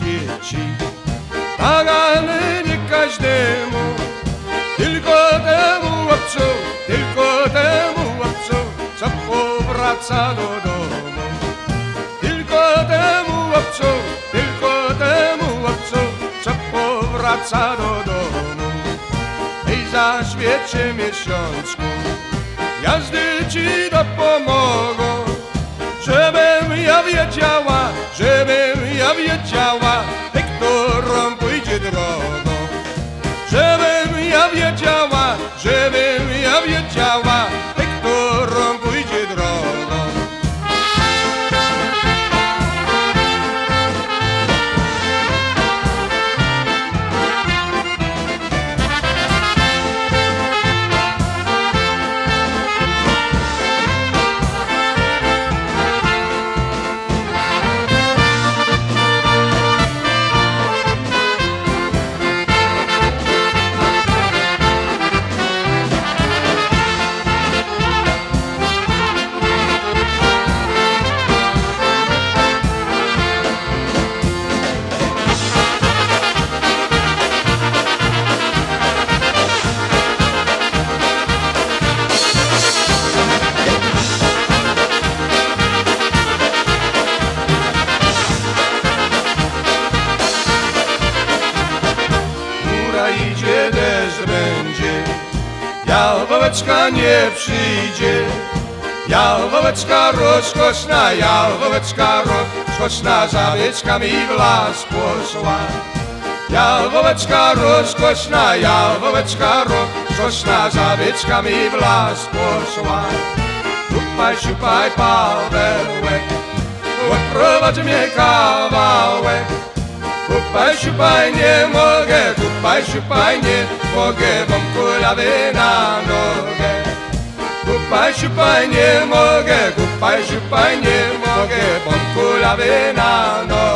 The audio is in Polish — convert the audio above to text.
świeci, tak nie każdemu, tylko temu łapcą, tylko temu łapcą, co powraca do domu. Tylko temu łapcą, tylko temu łapcą, co powraca do domu. Ej, zaświecie miesiączku, jazdy ci dopomogą, żebym ja wiedziała, wiedziała, którą pójdzie drogą. Żebym ja wiedziała, Jałwołeczka nie przyjdzie. Jałwołeczka rozkoszna, jałwołeczka rozkoszna, za wieczkami w las poszła. Jałwołeczka rozkoszna, jałwołeczka rozkoszna, za wieczkami w las poszła. Tupaj, siupaj, Pawełek, odprowadź mnie kawałek. pai Pašu panje moge, a pašu panje moge, bom kulave na noge. Kupaj šupanje moge, kupaj šupanje moge, bom a na noge.